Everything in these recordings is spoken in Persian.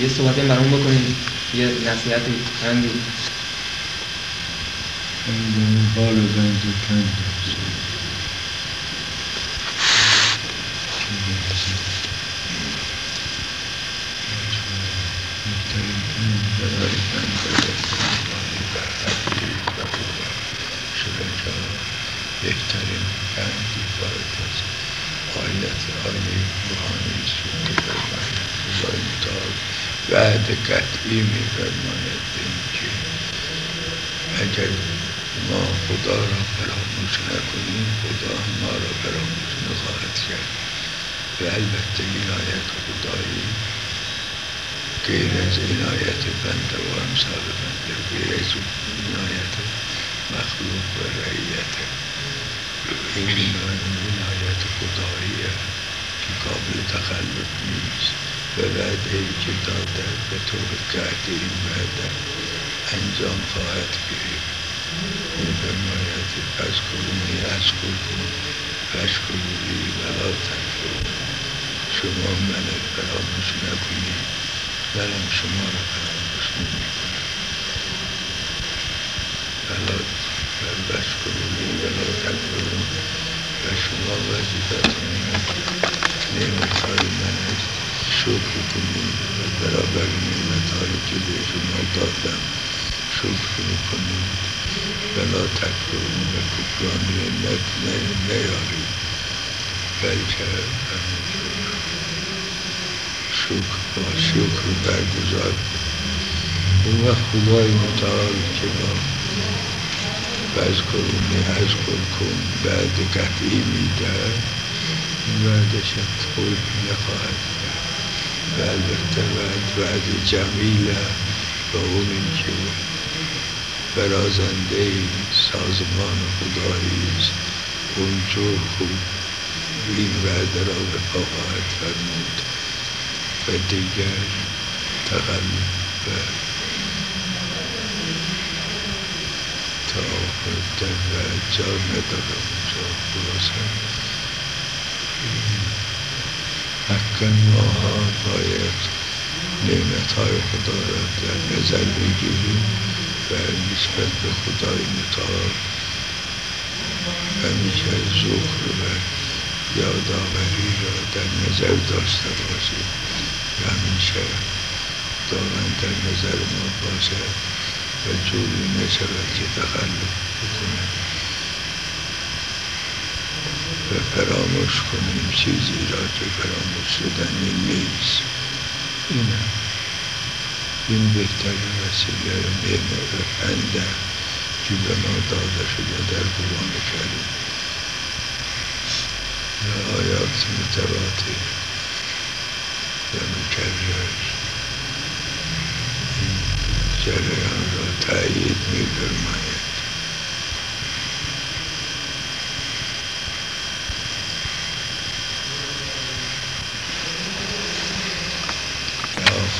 یه صحبت برامون بکنیم یه نصیحتی چندی بار بند بهترین بندی وارد از آیت آیه روحانی است که فرماید خدای متعال وعد قطعی میفرماید اینکه اگر ما خدا را فراموش نکنیم خدا ما را فراموش نخواهد کرد و البته عنایت خدایی غیر از عنایت بنده و امثال بنده غیر از عنایت مخلوق و رعیت این عنایت خدایی که قابل تخلف نیست و وعده ای که داده به طور قطعی این وعده انجام خواهد گرفت. این فرماید از کنونی از کنون فشکرولی ولا تکفرون شما من فراموش نکنید منم شما را فراموش نمی کنم. ولا فشکرولی ولا تکفرون و شما وظیفتون نعمت های من. شکر کنید و برابر نعمت هایی که به شما دادم. شکر کنید ولا تکفرون و کفران نعمت نیارید. بلکه شکر با شکر برگزار. اون وقت خدای متعال که ما بز کنونی از کن کن بعد قطعی میده بعدش خود نخواهد کرد و البته بعد بعد جمیله و اون اینکه برازنده سازمان خدایی است. اونجور خوب این وعده را به خواهد فرمود و دیگر تقلب و تعاقب در وعد جا نداره اونجا خلاصه حقا ماها باید نعمت های خدا را در نظر بگیریم و نسبت به خدای متعال همیشه ذکر و یادآوری را در نظر داشته باشیم و همیشه دارن در نظر ما باشد و جوری نشود که تخلف بکنه. و فراموش کنیم چیزی را که فراموش شدنی نیست. اینه. این بهترین وسیله نعمت و پنده که به ما داده شده در قرآن کریم. و آیات متواتر. و مکرر. این جریان را تأیید می‌فرماید.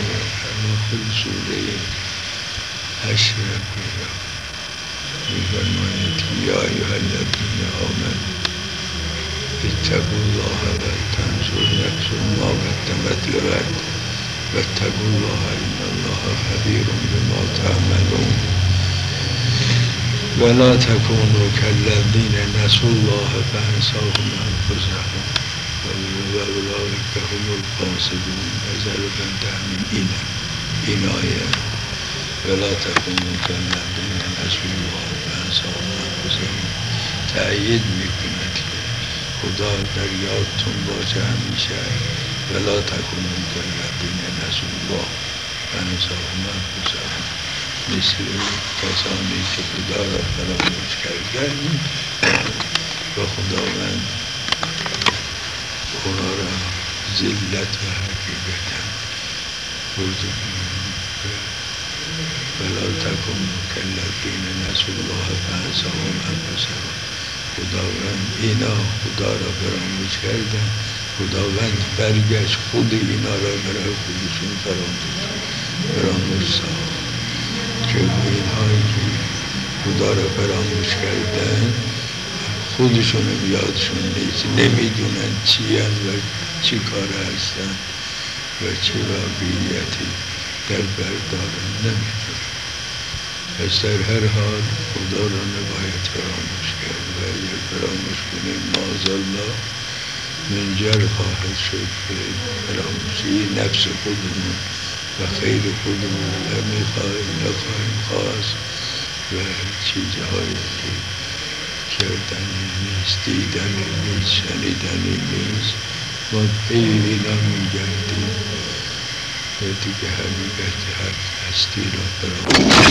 آخر آخر سوره حشر می‌فرماید یا ایها الذین آمنوا اتقوا الله و تنظر نفس ما قدمت لغد و اتقوا الله ان الله خبیر بما تعملون ولا تكونوا كالذين نسوا الله فانساهم انفسهم و اولئک هم الفاسقون نظر بنده همین اینه این آیه ولا تكونوا كالذين نسوا الله فانساهم انفسهم تأیید می‌کند که خدا در یادتون باشه همیشه ولا تکونون کالذین نسوا الله فانساهم انفسهم مثل کسانی که خدا را فراموش کردن و خداوند اونا را ذلت و حقیقتا برد ولا تکن کالذین نسوا الله فانساهم انفسهم. خداوند اینا خدا را فراموش کردن. خداوند برگشت خود اینا را برای خودشون فراموش فراموش ساخت که اینهایی که خدا را فراموش کردن خودشون یادشون نیست. نمی‌دونن چی و چی کار هستن و چه واقعیتی در بردارن نمی‌دونن. پس در هر حال خدا را نباید فراموش کرد و اگر فراموش کنیم ماز الله منجر خواهد شد به فراموشی نفس خودمون و خیر خودمون و می‌خواهیم نخواهیم خواست و چیزهایی که کردنی نیست دیدنی نیست شنیدنی نیست. ما اینا میگردیم و دیگه حقیقت حق هستی را فراموش